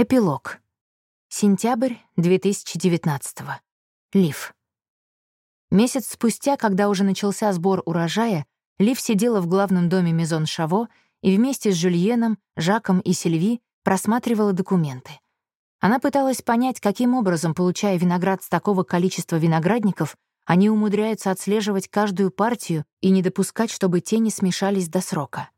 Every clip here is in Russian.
Эпилог. Сентябрь 2019. Лив. Месяц спустя, когда уже начался сбор урожая, Лив сидела в главном доме Мезон Шаво и вместе с Жюльеном, Жаком и Сильви просматривала документы. Она пыталась понять, каким образом, получая виноград с такого количества виноградников, они умудряются отслеживать каждую партию и не допускать, чтобы те не смешались до срока.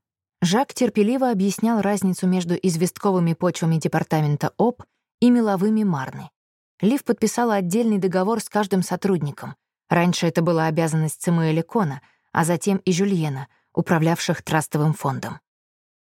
Жак терпеливо объяснял разницу между известковыми почвами департамента ОП и меловыми Марны. Лив подписала отдельный договор с каждым сотрудником. Раньше это была обязанность Цимуэля Кона, а затем и Жюльена, управлявших трастовым фондом.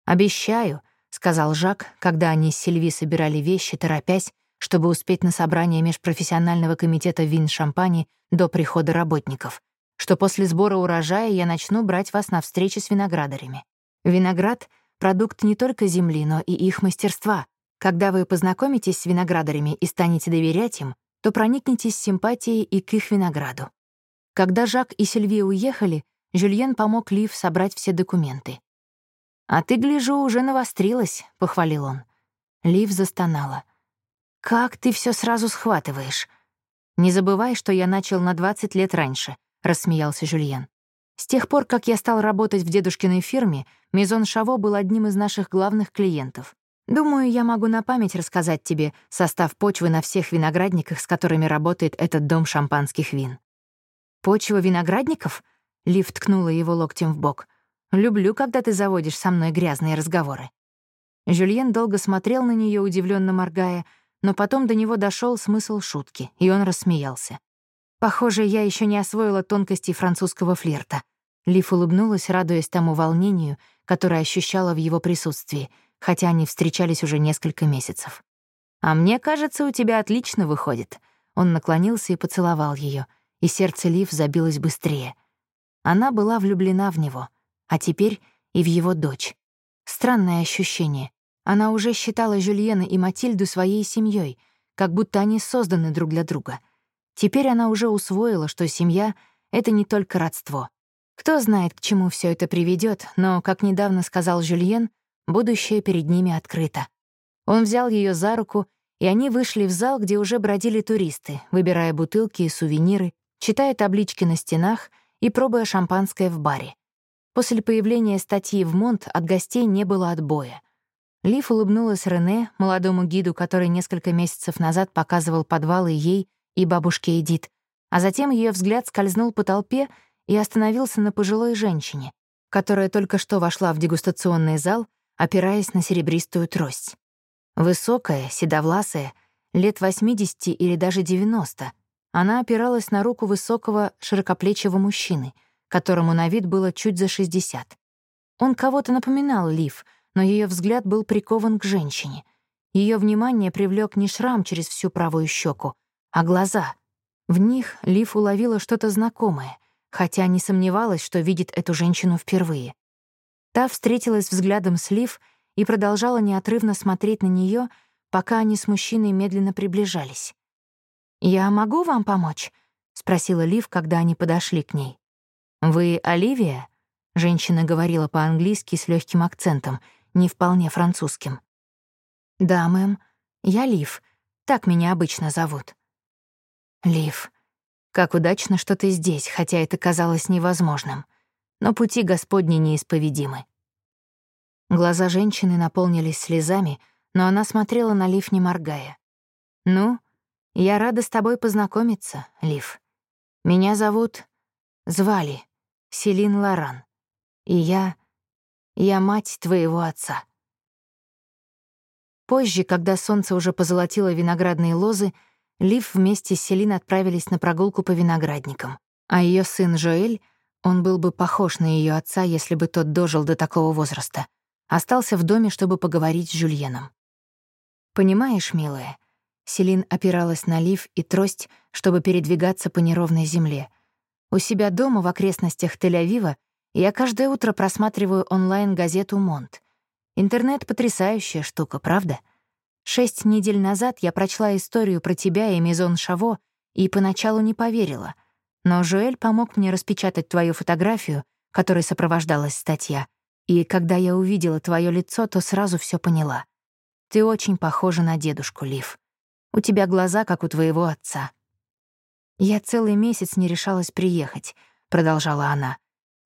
«Обещаю», — сказал Жак, когда они с Сильви собирали вещи, торопясь, чтобы успеть на собрание межпрофессионального комитета вин-шампани до прихода работников, что после сбора урожая я начну брать вас на встречи с виноградарями. Виноград — продукт не только земли, но и их мастерства. Когда вы познакомитесь с виноградарями и станете доверять им, то проникнетесь симпатией и к их винограду. Когда Жак и Сильви уехали, Жюльен помог Лив собрать все документы. «А ты, гляжу, уже навострилась», — похвалил он. Лив застонала. «Как ты все сразу схватываешь?» «Не забывай, что я начал на 20 лет раньше», — рассмеялся Жюльен. С тех пор, как я стал работать в дедушкиной фирме, Мизон Шаво был одним из наших главных клиентов. Думаю, я могу на память рассказать тебе состав почвы на всех виноградниках, с которыми работает этот дом шампанских вин. «Почва виноградников?» — Лив ткнула его локтем в бок. «Люблю, когда ты заводишь со мной грязные разговоры». Жюльен долго смотрел на нее, удивленно моргая, но потом до него дошел смысл шутки, и он рассмеялся. Похоже, я еще не освоила тонкости французского флирта. Лив улыбнулась, радуясь тому волнению, которое ощущала в его присутствии, хотя они встречались уже несколько месяцев. «А мне кажется, у тебя отлично выходит». Он наклонился и поцеловал ее, и сердце Лив забилось быстрее. Она была влюблена в него, а теперь и в его дочь. Странное ощущение. Она уже считала Жюльена и Матильду своей семьей, как будто они созданы друг для друга — Теперь она уже усвоила, что семья — это не только родство. Кто знает, к чему все это приведет, но, как недавно сказал Жюльен, будущее перед ними открыто. Он взял ее за руку, и они вышли в зал, где уже бродили туристы, выбирая бутылки и сувениры, читая таблички на стенах и пробуя шампанское в баре. После появления статьи в Монт от гостей не было отбоя. Лив улыбнулась Рене, молодому гиду, который несколько месяцев назад показывал подвалы ей и бабушке Эдит, а затем ее взгляд скользнул по толпе и остановился на пожилой женщине, которая только что вошла в дегустационный зал, опираясь на серебристую трость. Высокая, седовласая, лет 80 или даже 90, она опиралась на руку высокого, широкоплечего мужчины, которому на вид было чуть за 60. Он кого-то напоминал Лив, но ее взгляд был прикован к женщине. Ее внимание привлек не шрам через всю правую щеку, а глаза. В них Лив уловила что-то знакомое, хотя не сомневалась, что видит эту женщину впервые. Та встретилась взглядом с Лив и продолжала неотрывно смотреть на нее, пока они с мужчиной медленно приближались. «Я могу вам помочь?» — спросила Лив, когда они подошли к ней. «Вы Оливия?» — женщина говорила по-английски с легким акцентом, не вполне французским. «Да, мэм, я Лив, так меня обычно зовут». Лив, как удачно, что ты здесь, хотя это казалось невозможным. Но пути Господни неисповедимы. Глаза женщины наполнились слезами, но она смотрела на Лив, не моргая. «Ну, я рада с тобой познакомиться, Лив. Меня зовут... Звали Селин Лоран. И я... Я мать твоего отца». Позже, когда солнце уже позолотило виноградные лозы, Лив вместе с Селин отправились на прогулку по виноградникам. А ее сын Жоэль, он был бы похож на ее отца, если бы тот дожил до такого возраста, остался в доме, чтобы поговорить с Жюльеном. «Понимаешь, милая», Селин опиралась на лиф и трость, чтобы передвигаться по неровной земле. У себя дома в окрестностях Тель-Авива я каждое утро просматриваю онлайн-газету «Монт». Интернет — потрясающая штука, правда? Шесть недель назад я прочла историю про тебя и Мизон Шаво и поначалу не поверила. Но Жуэль помог мне распечатать твою фотографию, которой сопровождалась статья. И когда я увидела твое лицо, то сразу все поняла. Ты очень похожа на дедушку, Лив. У тебя глаза, как у твоего отца. Я целый месяц не решалась приехать, продолжала она.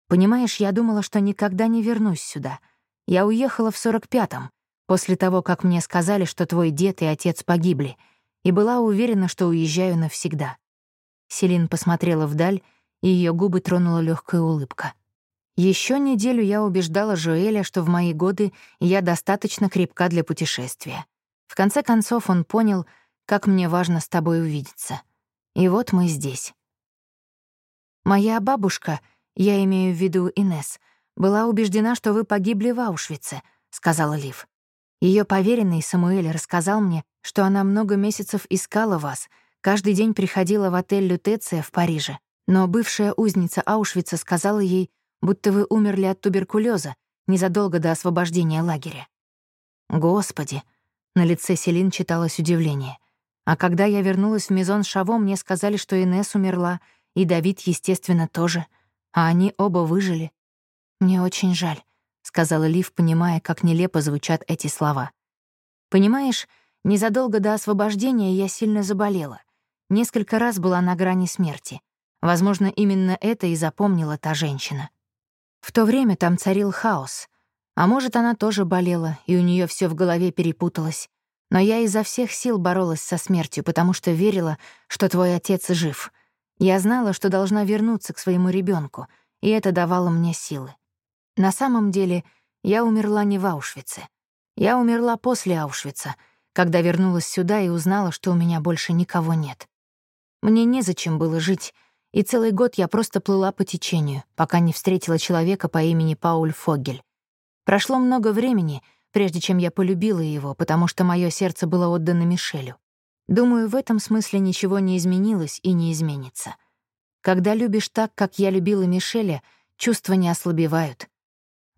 Понимаешь, я думала, что никогда не вернусь сюда. Я уехала в сорок пятом, после того, как мне сказали, что твой дед и отец погибли, и была уверена, что уезжаю навсегда. Селин посмотрела вдаль, и ее губы тронула легкая улыбка. Еще неделю я убеждала Жоэля, что в мои годы я достаточно крепка для путешествия. В конце концов он понял, как мне важно с тобой увидеться. И вот мы здесь. Моя бабушка, я имею в виду Инес, была убеждена, что вы погибли в Аушвице, сказала Лив. Ее поверенный Самуэль рассказал мне, что она много месяцев искала вас, каждый день приходила в отель Лютеция в Париже, но бывшая узница Аушвица сказала ей, будто вы умерли от туберкулеза незадолго до освобождения лагеря. Господи, на лице Селин читалось удивление. А когда я вернулась в Мизон Шаво, мне сказали, что Инес умерла, и Давид, естественно, тоже. А они оба выжили. Мне очень жаль, сказала Лив, понимая, как нелепо звучат эти слова. Понимаешь, незадолго до освобождения я сильно заболела. Несколько раз была на грани смерти. Возможно, именно это и запомнила та женщина. В то время там царил хаос. А может, она тоже болела, и у нее все в голове перепуталось. Но я изо всех сил боролась со смертью, потому что верила, что твой отец жив. Я знала, что должна вернуться к своему ребенку, и это давало мне силы. На самом деле, я умерла не в Аушвице. Я умерла после Аушвица, когда вернулась сюда и узнала, что у меня больше никого нет. Мне незачем было жить, и целый год я просто плыла по течению, пока не встретила человека по имени Пауль Фогель. Прошло много времени, прежде чем я полюбила его, потому что мое сердце было отдано Мишелю. Думаю, в этом смысле ничего не изменилось и не изменится. Когда любишь так, как я любила Мишеля, чувства не ослабевают.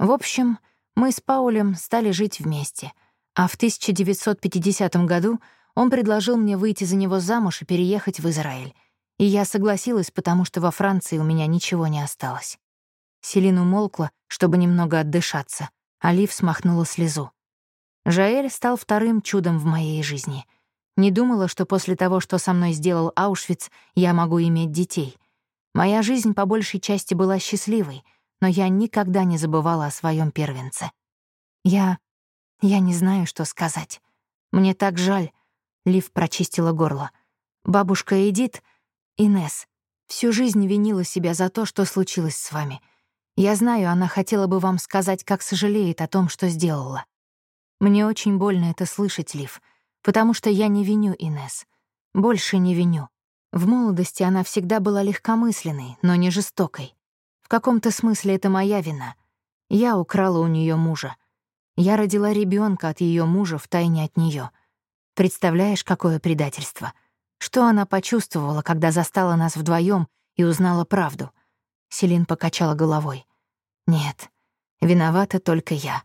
В общем, мы с Паулем стали жить вместе, а в 1950 году он предложил мне выйти за него замуж и переехать в Израиль. И я согласилась, потому что во Франции у меня ничего не осталось. Селин умолкла, чтобы немного отдышаться, а Лив смахнула слезу. Жаэль стал вторым чудом в моей жизни. Не думала, что после того, что со мной сделал Аушвиц, я могу иметь детей. Моя жизнь по большей части была счастливой, но я никогда не забывала о своем первенце. Я... я не знаю, что сказать. Мне так жаль. Лив прочистила горло. Бабушка Эдит Инес всю жизнь винила себя за то, что случилось с вами. Я знаю, она хотела бы вам сказать, как сожалеет о том, что сделала. Мне очень больно это слышать, Лив, потому что я не виню Инес. Больше не виню. В молодости она всегда была легкомысленной, но не жестокой. В каком-то смысле это моя вина. Я украла у нее мужа. Я родила ребенка от ее мужа в тайне от нее. Представляешь, какое предательство — что она почувствовала, когда застала нас вдвоем и узнала правду? Селин покачала головой. Нет, виновата только я.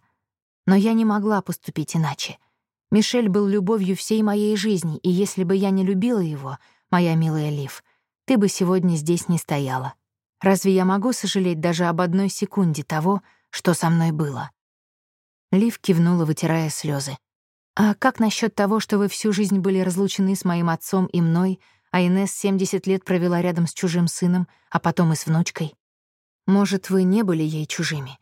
Но я не могла поступить иначе. Мишель был любовью всей моей жизни, и если бы я не любила его, моя милая Лив, ты бы сегодня здесь не стояла. Разве я могу сожалеть даже об одной секунде того, что со мной было?» Лив кивнула, вытирая слезы. «А как насчет того, что вы всю жизнь были разлучены с моим отцом и мной, а Инесс 70 лет провела рядом с чужим сыном, а потом и с внучкой? Может, вы не были ей чужими?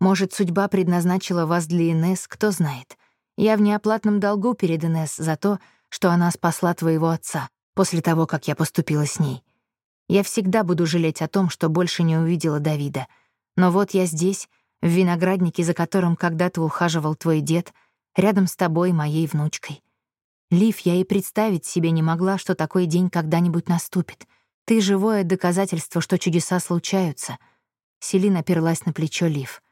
Может, судьба предназначила вас для Инесс, кто знает. Я в неоплатном долгу перед Инесс за то, что она спасла твоего отца после того, как я поступила с ней. Я всегда буду жалеть о том, что больше не увидела Давида. Но вот я здесь, в винограднике, за которым когда-то ухаживал твой дед — рядом с тобой, моей внучкой. Лив, я и представить себе не могла, что такой день когда-нибудь наступит. Ты — живое доказательство, что чудеса случаются. Селин оперлась на плечо Лив.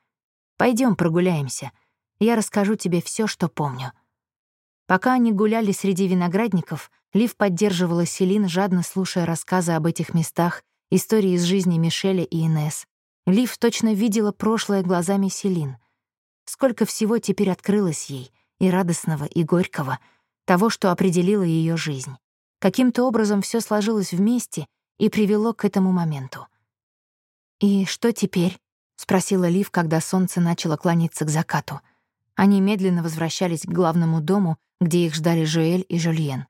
Пойдем прогуляемся. Я расскажу тебе все, что помню». Пока они гуляли среди виноградников, Лив поддерживала Селин, жадно слушая рассказы об этих местах, истории из жизни Мишеля и Инес. Лив точно видела прошлое глазами Селин. Сколько всего теперь открылось ей, и радостного, и горького, того, что определило ее жизнь. Каким-то образом все сложилось вместе и привело к этому моменту. «И что теперь?» — спросила Лив, когда солнце начало клониться к закату. Они медленно возвращались к главному дому, где их ждали Жуэль и Жюльен.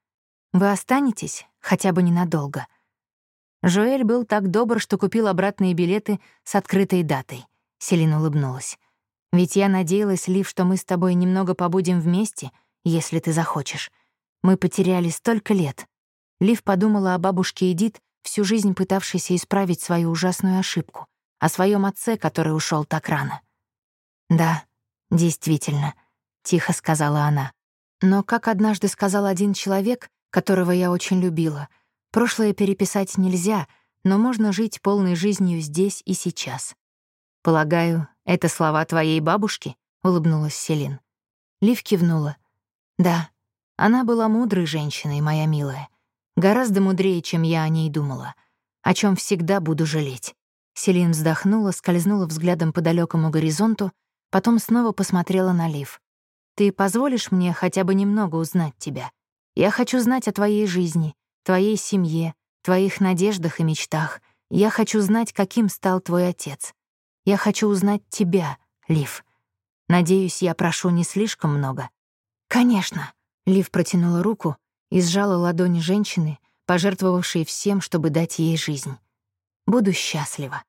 «Вы останетесь? Хотя бы ненадолго». Жуэль был так добр, что купил обратные билеты с открытой датой. Селин улыбнулась. «Ведь я надеялась, Лив, что мы с тобой немного побудем вместе, если ты захочешь. Мы потеряли столько лет». Лив подумала о бабушке Эдит, всю жизнь пытавшейся исправить свою ужасную ошибку, о своем отце, который ушел так рано. «Да, действительно», — тихо сказала она. «Но, как однажды сказал один человек, которого я очень любила, прошлое переписать нельзя, но можно жить полной жизнью здесь и сейчас». «Полагаю, это слова твоей бабушки?» — улыбнулась Селин. Лив кивнула. «Да, она была мудрой женщиной, моя милая. Гораздо мудрее, чем я о ней думала. О чем всегда буду жалеть. Селин вздохнула, скользнула взглядом по далекому горизонту, потом снова посмотрела на Лив. «Ты позволишь мне хотя бы немного узнать тебя? Я хочу знать о твоей жизни, твоей семье, твоих надеждах и мечтах. Я хочу знать, каким стал твой отец. Я хочу узнать тебя, Лив. Надеюсь, я прошу не слишком много». «Конечно», — Лив протянула руку, и сжала ладони женщины, пожертвовавшей всем, чтобы дать ей жизнь. Буду счастлива.